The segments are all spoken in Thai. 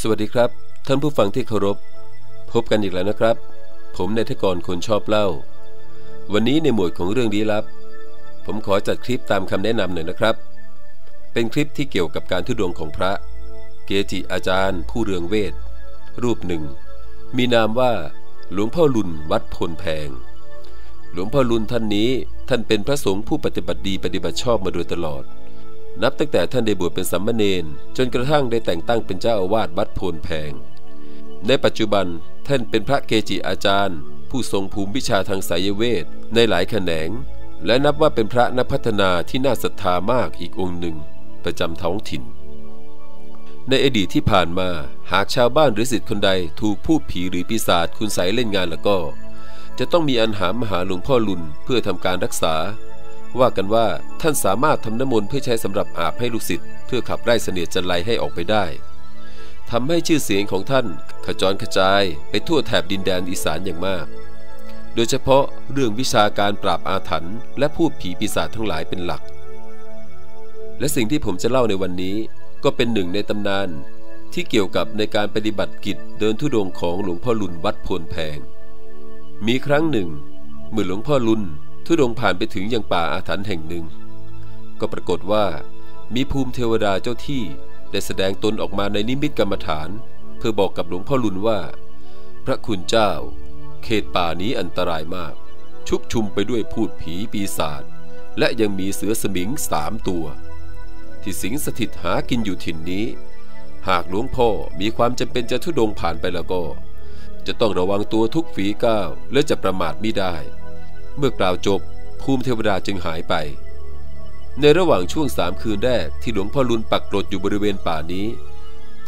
สวัสดีครับ ท่านผู้ฟังที่เคารพ พบกันอีกแล้วนะครับ ผมนายทกรคนชอบเล่า วันนี้ในหมวดของเรื่องลี้ลับ ผมขอจัดคลิปตามคำแนะนำหน่อยนะครับ เป็นคลิปที่เกี่ยวกับการทุดงของพระ เกจิอาจารย์ ผู้เรืองเวท รูปหนึ่ง มีนามว่า หลวงพ่อลุนวัดพลแพง หลวงพ่อลุนท่านนี้ท่านเป็นพระสงฆ์ผู้ปฏิบัติดีปฏิบัติชอบมาโดยตลอด นับตั้งแต่ท่านได้บวชเป็นสัมมาเนนจนกระทั่งได้แต่งตั้งเป็นเจ้าอาวาสวัดโพนแพง ในปัจจุบันท่านเป็นพระเกจิอาจารย์ ผู้ทรงภูมิวิชาทางสายเวทในหลายแขนง และนับว่าเป็นพระนักพัฒนาที่น่าศรัทธามากอีกองค์หนึ่ง ประจำท้องถิ่น ในอดีตที่ผ่านมาหากชาวบ้านหรือสิทธิ์คนใดถูกผู้ผีหรือปีศาจคุณใสเล่นงานแล้วก็ จะต้องมีอันหามหาหลวงพ่อลุนเพื่อทำการรักษา ว่ากันว่า ท่านสามารถทำน้ำมนต์เพื่อใช้สำหรับอาบให้ลูกศิษย์เพื่อขับไล่เสนียดจันไรให้ออกไปได้ทำให้ชื่อเสียงของท่านขจรกระจายไปทั่วแถบดินแดนอีสานอย่างมาก โดยเฉพาะเรื่องวิชาการปราบอาถรรพ์และพูดผีปีศาจทั้งหลายเป็นหลัก และสิ่งที่ผมจะเล่าในวันนี้ก็เป็นหนึ่งในตำนานที่เกี่ยวกับในการปฏิบัติกิจเดินทุดงของหลวงพ่อลุนวัดโพนแพง มีครั้งหนึ่งเมื่อหลวงพ่อลุนทุดงผ่านไปถึงยังป่าอาถรรพ์แห่งหนึ่ง ก็ปรากฏว่า มีภูมิเทวดาเจ้าที่ได้แสดงตนออกมาในนิมิตกรรมฐาน เพื่อบอกกับหลวงพ่อลุนว่า พระคุณเจ้า เขตป่านี้อันตรายมาก ชุกชุมไปด้วยพูดผีปีศาจและยังมีเสือสมิงสามตัว ที่สิงสถิตหากินอยู่ถิ่นนี้ หากหลวงพ่อมีความจำเป็นจะทุดงผ่านไปแล้วก็ จะต้องระวังตัวทุกฝีก้าวและจะประมาทไม่ได้ เมื่อกล่าวจบภูมิเทวดาจึงหายไป ในระหว่างช่วงสามคืนแรกที่หลวงพ่อลุนปักกรดอยู่บริเวณป่านี้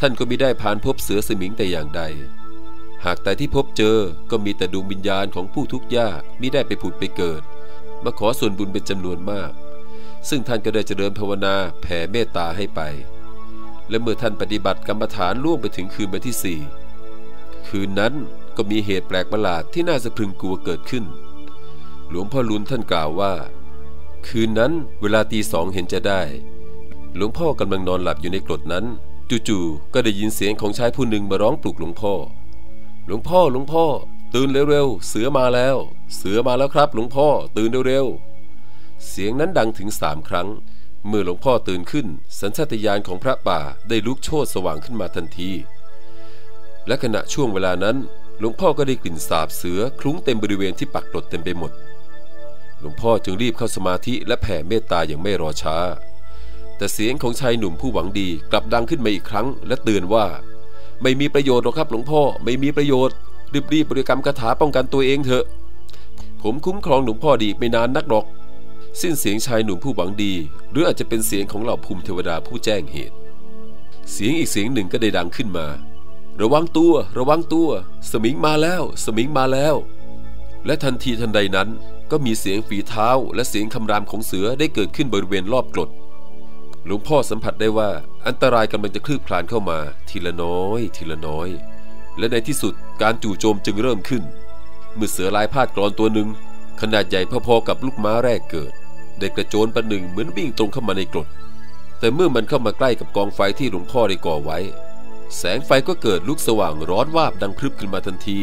ท่านก็ไม่ได้ผ่านพบเสือสมิงแต่อย่างใด หากแต่ที่พบเจอก็มีแต่ดวงวิญญาณของผู้ทุกข์ยากมิได้ไปผุดไปเกิด มาขอส่วนบุญเป็นจำนวนมาก ซึ่งท่านก็ได้เจริญภาวนาแผ่เมตตาให้ไป และเมื่อท่านปฏิบัติกรรมฐานล่วงไปถึงคืนวันที่สี่คืนนั้นก็มีเหตุแปลกประหลาดที่น่าสะพรึงกลัวเกิดขึ้น หลวงพ่อลุนท่านกล่าวว่า คืนนั้นเวลาตีสองเห็นจะได้ หลวงพ่อกำลังนอนหลับอยู่ในกรดนั้น จู่ๆก็ได้ยินเสียงของชายผู้หนึ่งมาร้องปลุกหลวงพ่อ หลวงพ่อหลวงพ่อ ตื่นเร็วๆเสือมาแล้ว เสือมาแล้วครับ หลวงพ่อตื่นเร็วๆเสียงนั้นดังถึงสามครั้ง เมื่อหลวงพ่อตื่นขึ้น สัญชาตญาณของพระป่าได้ลุกโชนสว่างขึ้นมาทันที และขณะช่วงเวลานั้น หลวงพ่อก็ได้กลิ่นสาบเสือคลุ้งเต็มบริเวณที่ปักกรดเต็มไปหมด หลวงพ่อจึงรีบเข้าสมาธิและแผ่เมตตาอย่างไม่รอช้า แต่เสียงของชายหนุ่มผู้หวังดีกลับดังขึ้นมาอีกครั้ง และเตือนว่า ไม่มีประโยชน์หรอกครับหลวงพ่อไม่มีประโยชน์รีบๆบริกรรมคาถาป้องกันตัวเองเถอะ ผมคุ้มครองหลวงพ่อดีไม่นานนักหรอก สิ้นเสียงชายหนุ่มผู้หวังดี หรืออาจจะเป็นเสียงของเหล่าภูมิเทวดาผู้แจ้งเหตุ เสียงอีกเสียงหนึ่งก็ได้ดังขึ้นมา ระวังตัว ระวังตัว สมิงมาแล้ว สมิงมาแล้ว และทันทีทันใดนั้น ก็มีเสียงฝีเท้าและเสียงคำรามของเสือได้เกิดขึ้นบริเวณรอบกรดหลวงพ่อสัมผัสได้ว่าอันตรายกำลังจะคลืบคลานเข้ามา ทีละน้อย ทีละน้อย และในที่สุดการจู่โจมจึงเริ่มขึ้น เมื่อเสือลายพาดกรอนตัวหนึ่ง ขนาดใหญ่พอๆกับลูกม้าแรกเกิดได้กระโจนประหนึ่งเหมือนวิ่งตรงเข้ามาในกรดแต่เมื่อมันเข้ามาใกล้กับกองไฟที่หลวงพ่อได้ก่อไว้ แสงไฟก็เกิดลุกสว่างร้อนวาบดังพรึบขึ้นมาทันที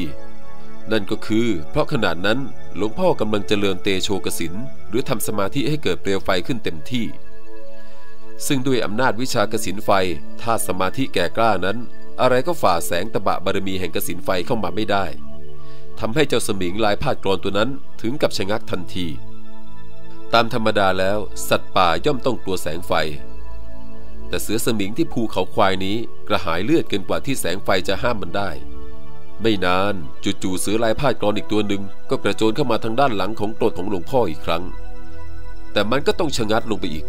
นั่นก็คือ เพราะขนาดนั้น หลวงพ่อกำลังเจริญเตโชกสินหรือทำสมาธิให้เกิดเปลวไฟขึ้นเต็มที่ ซึ่งด้วยอำนาจวิชากสินไฟถ้าสมาธิแก่กล้านั้น อะไรก็ฝ่าแสงตะบะบารมีแห่งกสินไฟเข้ามาไม่ได้ทำให้เจ้าสมิงลายพาดกรอนตัวนั้นถึงกับชะงักทันที ตามธรรมดาแล้วสัตว์ป่าย่อมต้องกลัวแสงไฟ แต่เสือสมิงที่ภูเขาควายนี้กระหายเลือดเกินกว่าที่แสงไฟจะห้ามมันได้ ไม่นานจู่ๆเสือลายพาดกรอนอีกตัวหนึ่งก็กระโจนเข้ามาทางด้านหลังของโกรดของหลวงพ่ออีกครั้ง แต่มันก็ต้องชะงัดลงไปอีก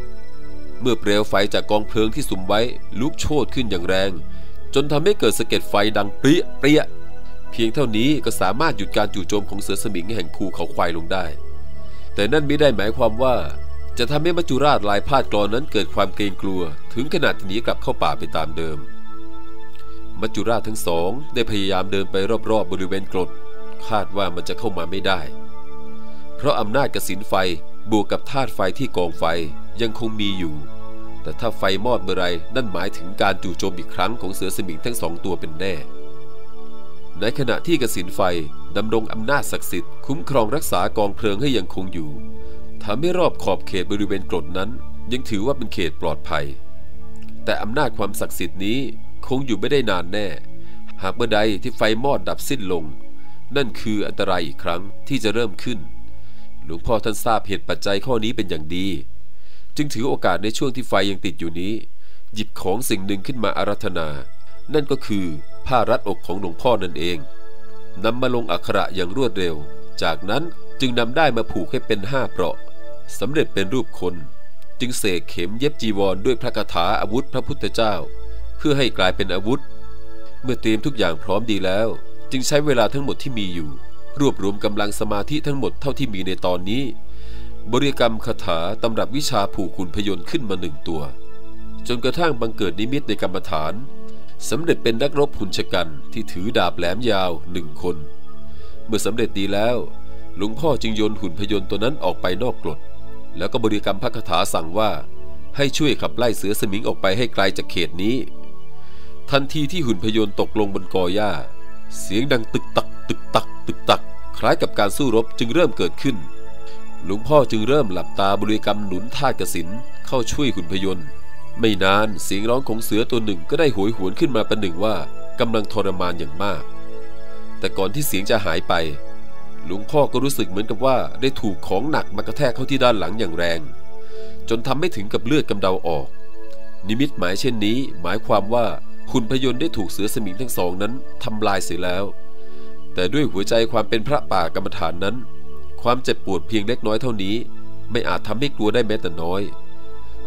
เมื่อเปลวไฟจากกองเพลิงที่สุมไว้ลุกโชนขึ้นอย่างแรง จนทำให้เกิดสะเก็ดไฟดังเปรี้ยเปรี้ยเพียงเท่านี้ก็สามารถหยุดการจู่โจมของเสือสมิงแห่งภูเขาควายลงได้ แต่นั่นไม่ได้หมายความว่า จะทำให้มัจจุราชลายพาดกรอนนั้นเกิดความเกรงกลัว ถึงขนาดหนีกลับเข้าป่าไปตามเดิม มัจจุราชทั้งสองได้พยายามเดินไปรอบๆบบริเวณกรดคาดว่ามันจะเข้ามาไม่ได้ เพราะอำนาจกสินไฟบวกกับธาตุไฟที่กองไฟยังคงมีอยู่ แต่ถ้าไฟมอดเมื่อไรนั่นหมายถึงการจู่โจมอีกครั้งของเสือสมิงทั้งสองตัวเป็นแน่ ในขณะที่กสินไฟดำรงอำนาจศักดิ์สิทธิ์คุ้มครองรักษากองเพลิงให้ยังคงอยู่ทำให้รอบขอบเขตบริเวณกรดนั้น ยังถือว่าเป็นเขตปลอดภัย แต่อำนาจความศักดิ์สิทธิ์นี้ คงอยู่ไม่ได้นานแน่ หากเมื่อใดที่ไฟมอดดับสิ้นลง นั่นคืออันตรายอีกครั้งที่จะเริ่มขึ้น หลวงพ่อท่านทราบเหตุปัจจัยข้อนี้เป็นอย่างดี จึงถือโอกาสในช่วงที่ไฟยังติดอยู่นี้ หยิบของสิ่งหนึ่งขึ้นมาอารัธนา นั่นก็คือผ้ารัดอกของหลวงพ่อนั่นเองนำมาลงอักขระอย่างรวดเร็ว จากนั้นจึงนำได้มาผูกให้เป็นห้าเปราะสำเร็จเป็นรูปคน จึงเสกเข็มเย็บจีวรด้วยพระคาถาอาวุธพระพุทธเจ้า พื่อให้กลายเป็นอาวุธ เมื่อเตรียมทุกอย่างพร้อมดีแล้ว จึงใช้เวลาทั้งหมดที่มีอยู่ รวบรวมกำลังสมาธิทั้งหมดเท่าที่มีในตอนนี้ บริกรรมคาถาตำรับวิชาผูกขุนพยนต์ขึ้นมาหนึ่งตัว จนกระทั่งบังเกิดนิมิตในกรรมฐานสำเร็จเป็นนักรบหุ่นชกันที่ถือดาบแหลมยาวหนึ่งคน เมื่อสำเร็จดีแล้วหลวงพ่อจึงโยนหุ่นพยนต์ตัวนั้นออกไปนอกกรดแล้วก็บริกรรมพระคาถาสั่งว่า ให้ช่วยขับไล่เสือสมิงออกไปให้ไกลจากเขตนี้ ทันทีที่หุ่นพยนต์ตกลงบนกอหญ้า เสียงดังตึกตัก ตึกตัก ตึกตัก คล้ายกับการสู้รบจึงเริ่มเกิดขึ้น หลวงพ่อจึงเริ่มหลับตาบริกรรมหนุนท่ากสินเข้าช่วยหุ่นพยนต์ ไม่นานเสียงร้องของเสือตัวหนึ่งก็ได้หวยหวนขึ้นมาประหนึ่งว่ากำลังทรมานอย่างมาก แต่ก่อนที่เสียงจะหายไป หลวงพ่อก็รู้สึกเหมือนกับว่าได้ถูกของหนักมากระแทกเข้าที่ด้านหลังอย่างแรง จนทำให้ถึงกับเลือดกำเดาออก นิมิตหมายเช่นนี้ หมายความว่า คุณพยนต์ได้ถูกเสือสมิงทั้งสองนั้นทำลายเสียแล้ว แต่ด้วยหัวใจความเป็นพระป่ากรรมฐานนั้น ความเจ็บปวดเพียงเล็กน้อยเท่านี้ ไม่อาจทำให้กลัวได้แม้แต่น้อย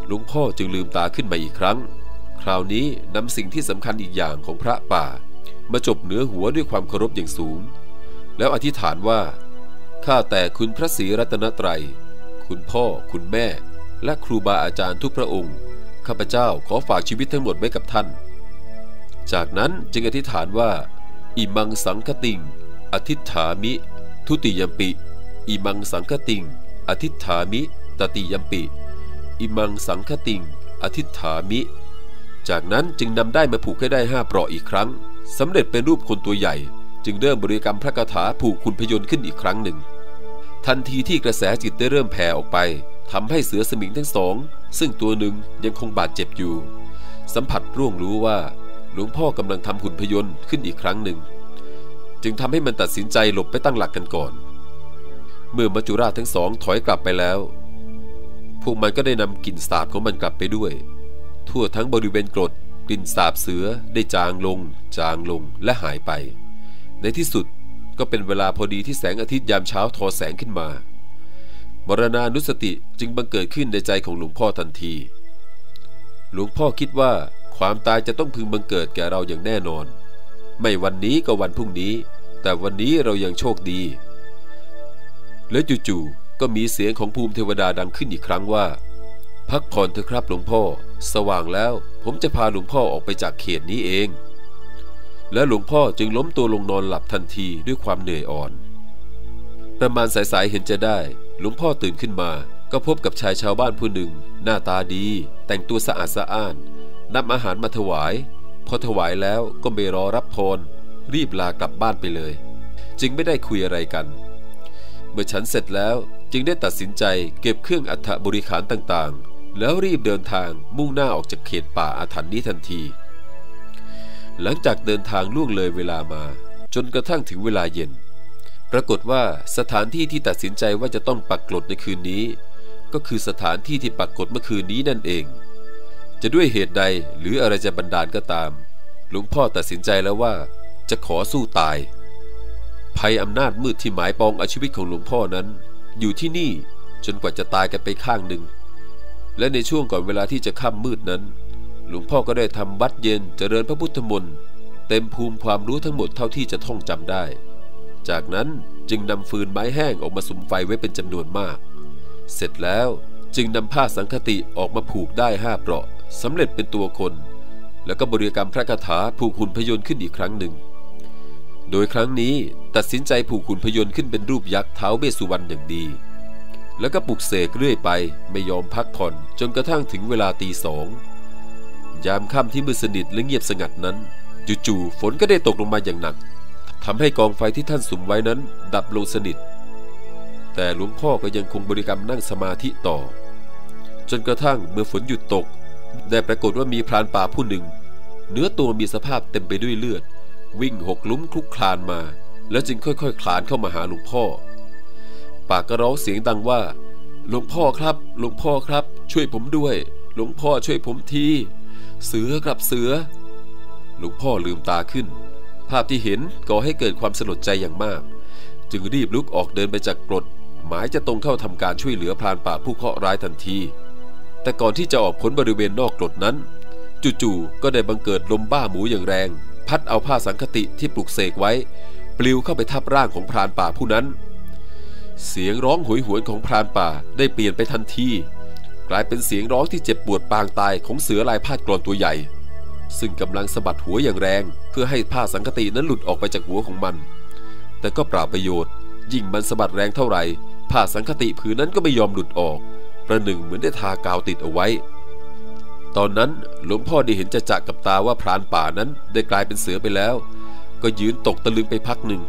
หลวงพ่อจึงลืมตาขึ้นมาอีกครั้ง คราวนี้นำสิ่งที่สำคัญอีกอย่างของพระป่า มาจบเหนือหัวด้วยความเคารพอย่างสูง แล้วอธิษฐานว่าข้าแต่คุณพระศรีรัตนตรัย คุณพ่อ คุณแม่ และครูบาอาจารย์ทุกพระองค์ ข้าพเจ้าขอฝากชีวิตทั้งหมดไว้กับท่าน จากนั้นจึงอธิษฐานว่าอิมังสังคติง อธิษฐามิ ทุติยมปิ อิมังสังคติง อธิษฐามิตติยมปิ อิมังสังคติง อธิษฐามิ จากนั้นจึงนำได้มาผูกให้ได้ห้าเปราะอีกครั้งสำเร็จเป็นรูปคนตัวใหญ่ จึงเริ่มบริกรรมพระคาถาผูกคุณพยนต์ขึ้นอีกครั้งหนึ่ง ทันทีที่กระแสจิตได้เริ่มแผ่ออกไปทำให้เสือสมิงทั้งสอง ซึ่งตัวหนึ่งยังคงบาดเจ็บอยู่ สัมผัสร่วงรู้ว่า ลวงพ่อกำลังทำหุ่นพยนต์ขึ้นอีกครั้งหนึ่ง จึงทำให้มันตัดสินใจหลบไปตั้งหลักกันก่อน เมื่อมัจจุราชทั้งสองถอยกลับไปแล้ว พวกมันก็ได้นำกลิ่นสาบของมันกลับไปด้วย ทั่วทั้งบริเวณกรดกลิ่นสาบเสือได้จางลง จางลงและหายไป ในที่สุดก็เป็นเวลาพอดีที่แสงอาทิตย์ยามเช้าทอแสงขึ้นมามรณานุสติจึงบังเกิดขึ้นในใจของหลวงพ่อทันที หลวงพ่อคิดว่า ความตายจะต้องพึงบังเกิดแก่เราอย่างแน่นอน ไม่วันนี้ก็วันพรุ่งนี้ แต่วันนี้เรายังโชคดี แล้วจู่ๆก็มีเสียงของภูมิเทวดาดังขึ้นอีกครั้งว่า พักผ่อนเถอะครับหลวงพ่อ สว่างแล้ว ผมจะพาหลวงพ่อออกไปจากเขตนี้เอง และหลวงพ่อจึงล้มตัวลงนอนหลับทันทีด้วยความเหนื่อยอ่อนประมาณสายๆเห็นจะได้ หลวงพ่อตื่นขึ้นมา ก็พบกับชายชาวบ้านผู้หนึ่ง หน้าตาดี แต่งตัวสะอาดสะอ้าน นำอาหารมาถวาย พอถวายแล้วก็ไม่รอรับพรรีบลากลับบ้านไปเลย จึงไม่ได้คุยอะไรกัน เมื่อฉันเสร็จแล้วจึงได้ตัดสินใจเก็บเครื่องอัฐบริขารต่างๆ แล้วรีบเดินทางมุ่งหน้าออกจากเขตป่าอาถรรพ์นี้ทันที หลังจากเดินทางล่วงเลยเวลามา จนกระทั่งถึงเวลาเย็น ปรากฏว่าสถานที่ที่ตัดสินใจว่าจะต้องปักกลดในคืนนี้ ก็คือสถานที่ที่ปักกลดเมื่อคืนนี้นั่นเอง จะด้วยเหตุใดหรืออะไรจะบันดาลก็ตาม หลวงพ่อตัดสินใจแล้วว่า จะขอสู้ตาย ภัยอำนาจมืดที่หมายปองอาชีวิตของหลวงพ่อนั้น อยู่ที่นี่จนกว่าจะตายกันไปข้างหนึ่ง และในช่วงก่อนเวลาที่จะค่ำมืดนั้น หลวงพ่อก็ได้ทำวัดเย็นเจริญพระพุทธมนต์เต็มภูมิความรู้ทั้งหมดเท่าที่จะท่องจำได้ จากนั้นจึงนำฟืนไม้แห้งออกมาสุมไฟไว้เป็นจำนวนมาก เสร็จแล้วจึงนำผ้าสังคติออกมาผูกได้ห้าเปราะ สำเร็จเป็นตัวคน แล้วก็บริกรรมพระคาถาผูกหุ่นพยนต์ขึ้นอีกครั้งหนึ่ง โดยครั้งนี้ตัดสินใจผูกหุ่นพยนต์ขึ้นเป็นรูปยักษ์เท้าเบสุวรรณอย่างดี แล้วก็ปลุกเสกเรื่อยไปไม่ยอมพักผ่อนจนกระทั่งถึงเวลาตีสองยามค่ำที่มืดสนิทและเงียบสงัดนั้นจู่ๆฝนก็ได้ตกลงมาอย่างหนักทำให้กองไฟที่ท่านสุมไว้นั้น ดับลงสนิท แต่หลวงพ่อก็ยังคงบริกรรมนั่งสมาธิต่อ จนกระทั่งเมื่อฝนหยุดตก ได้ปรากฏว่ามีพรานป่าผู้หนึ่ง เนื้อตัวมีสภาพเต็มไปด้วยเลือด วิ่งหกลุ้มคลุกคลานมา แล้วจึงค่อยๆคลานเข้ามาหาหลวงพ่อ ป่าก็ร้องเสียงดังว่า หลวงพ่อครับ หลวงพ่อครับ ช่วยผมด้วย หลวงพ่อช่วยผมที เสือครับเสือ หลวงพ่อลืมตาขึ้น ภาพที่เห็นก่อให้เกิดความสลดใจอย่างมาก จึงรีบลุกออกเดินไปจากกรดหมายจะตรงเข้าทำการช่วยเหลือพรานป่าผู้เคราะห์ร้ายทันที แต่ก่อนที่จะออกพ้นบริเวณนอกกรดนั้น จู่ๆก็ได้บังเกิดลมบ้าหมูอย่างแรง พัดเอาผ้าสังคติที่ปลุกเสกไว้ ปลิวเข้าไปทับร่างของพรานป่าผู้นั้น เสียงร้องโหยหวนของพรานป่าได้เปลี่ยนไปทันทีกลายเป็นเสียงร้องที่เจ็บปวดปางตายของเสือลายพาดกรอนตัวใหญ่ ซึ่งกำลังสะบัดหัวอย่างแรง เพื่อให้ผ้าสังคตินั้นหลุดออกไปจากหัวของมัน แต่ก็เปล่าประโยชน์ ยิ่งมันสะบัดแรงเท่าไหร่ผ้าสังคติผืนนั้นก็ไม่ยอมหลุดออก ประหนึ่งเหมือนได้ทากาวติดเอาไว้ ตอนนั้นหลวงพ่อได้เห็นจะจักกับตาว่าพรานป่านั้นได้กลายเป็นเสือไปแล้ว ก็ยืนตกตะลึงไปพักหนึ่ง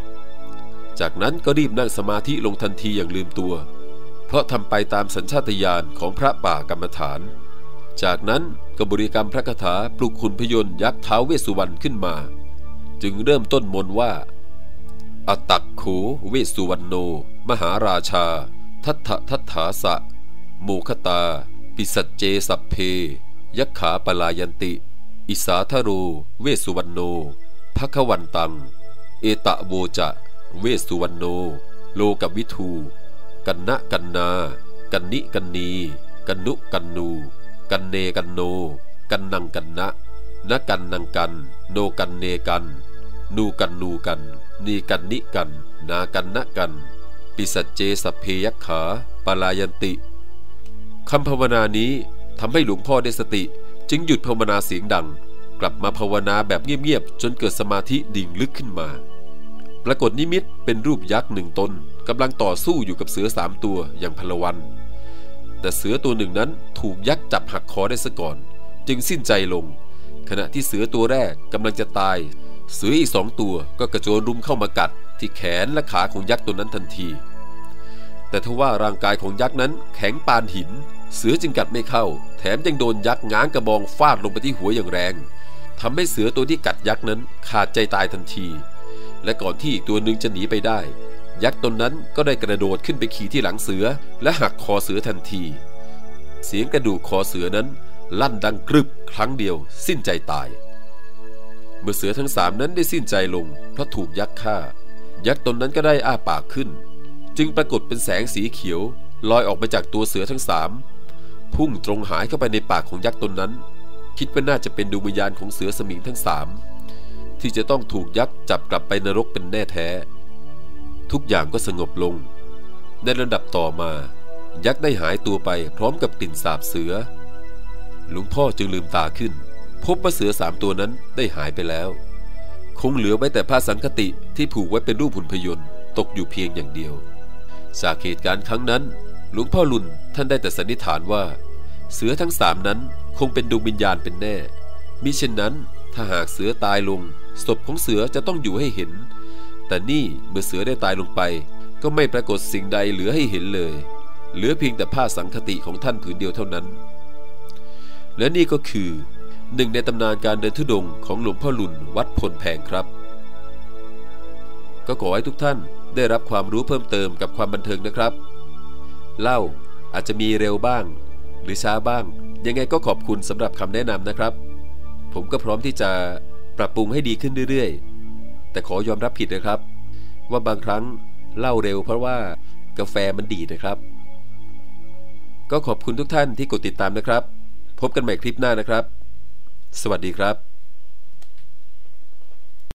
จากนั้นก็รีบนั่งสมาธิลงทันทีอย่างลืมตัว เพราะทำไปตามสัญชาตญาณของพระป่ากรรมฐาน จากนั้นก็บริกรรมพระคาถาปลุกขุนพยนต์ยักษ์เท้าเวสุวรรณขึ้นมา จึงเริ่มต้นมนต์ว่าอตักโขเวสสุวรรณโน มหาราชา ทัตถทัตถาสะ โมคตา ปิสัจเจสัพเพ ยักขาปลายันติ อิสาทโร เวสุวรรณโนภควันตัง เอตะโวจะ เวสุวรรณโน โลกวิทู กันนะกันนา กันนิกันนี กันนุกันนู กันเนกันโน กันนังกันนะนะกันนังกัน โนกันเนกัน นูกันนูกัน นีกันนิกัน นากันนะกัน ปิสัจเจสัพเพยักขาปลายันติ คำภาวนานี้ทำให้หลวงพ่อได้สติ จึงหยุดภาวนาเสียงดัง กลับมาภาวนาแบบเงียบๆจนเกิดสมาธิดิ่งลึกขึ้นมา ปรากฏนิมิตเป็นรูปยักษ์หนึ่งตนกำลังต่อสู้อยู่กับเสือสามตัวอย่างพลวัน แต่เสือตัวหนึ่งนั้นถูกยักษ์จับหักคอได้ซะก่อน จึงสิ้นใจลง ขณะที่เสือตัวแรกกำลังจะตาย เสืออีกสองตัวก็กระโจนรุมเข้ามากัด ที่แขนและขาของยักษ์ตัวนั้นทันที แต่ทว่าร่างกายของยักษ์นั้นแข็งปานหิน เสือจึงกัดไม่เข้า แถมยังโดนยักษ์ง้างกระบองฟาดลงไปที่หัวอย่างแรงทำให้เสือตัวที่กัดยักษ์นั้นขาดใจตายทันที และก่อนที่อีกตัวหนึ่งจะหนีไปได้ ยักษ์ตนนั้นก็ได้กระโดดขึ้นไปขี่ที่หลังเสือ และหักคอเสือทันที เสียงกระดูกคอเสือนั้น ลั่นดังกรึบครั้งเดียว สิ้นใจตาย เมื่อเสือทั้งสามนั้นได้สิ้นใจลงเพราะถูกยักษ์ฆ่า ยักษ์ตนนั้นก็ได้อ้าปากขึ้น จึงปรากฏเป็นแสงสีเขียว ลอยออกมาจากตัวเสือทั้งสามพุ่งตรงหายเข้าไปในปากของยักษ์ตนนั้น คิดว่าน่าจะเป็นดวงวิญญาณของเสือสมิงทั้งสามที่จะต้องถูกยักษ์จับกลับไปนรกเป็นแน่แท้ ทุกอย่างก็สงบลง ในระดับต่อมา ยักษ์ได้หายตัวไปพร้อมกับกลิ่นสาบเสือ หลวงพ่อจึงลืมตาขึ้น พบว่าเสือสามตัวนั้นได้หายไปแล้ว คงเหลือไว้แต่ผ้าสังคติที่ผูกไว้เป็นรูปหุ่นพยนต์ตกอยู่เพียงอย่างเดียว จากเหตุการณ์ครั้งนั้น หลวงพ่อลุนท่านได้แต่สันนิษฐานว่า เสือทั้งสามนั้นคงเป็นดวงวิญญาณเป็นแน่ มิเช่นนั้นถ้าหากเสือตายลง ศพของเสือจะต้องอยู่ให้เห็น แต่นี่เมื่อเสือได้ตายลงไป ก็ไม่ปรากฏสิ่งใดเหลือให้เห็นเลย เหลือเพียงแต่ผ้าสังคติของท่านผืนเดียวเท่านั้น และนี่ก็คือหนึ่งในตำนานการเดินทุดงค์ของหลวงพ่อลุนวัดพลแพงครับ ก็ขอให้ทุกท่าน ได้รับความรู้เพิ่มเติมกับความบันเทิงนะครับ เล่าอาจจะมีเร็วบ้าง หรือช้าบ้าง ยังไงก็ขอบคุณสำหรับคำแนะนำนะครับ ผมก็พร้อมที่จะปรับปรุงให้ดีขึ้นเรื่อยๆ แต่ขอยอมรับผิดนะครับ ว่าบางครั้งเล่าเร็วเพราะว่ากาแฟมันดีนะครับ ก็ขอบคุณทุกท่านที่กดติดตามนะครับ พบกันใหม่คลิปหน้านะครับ สวัสดีครับ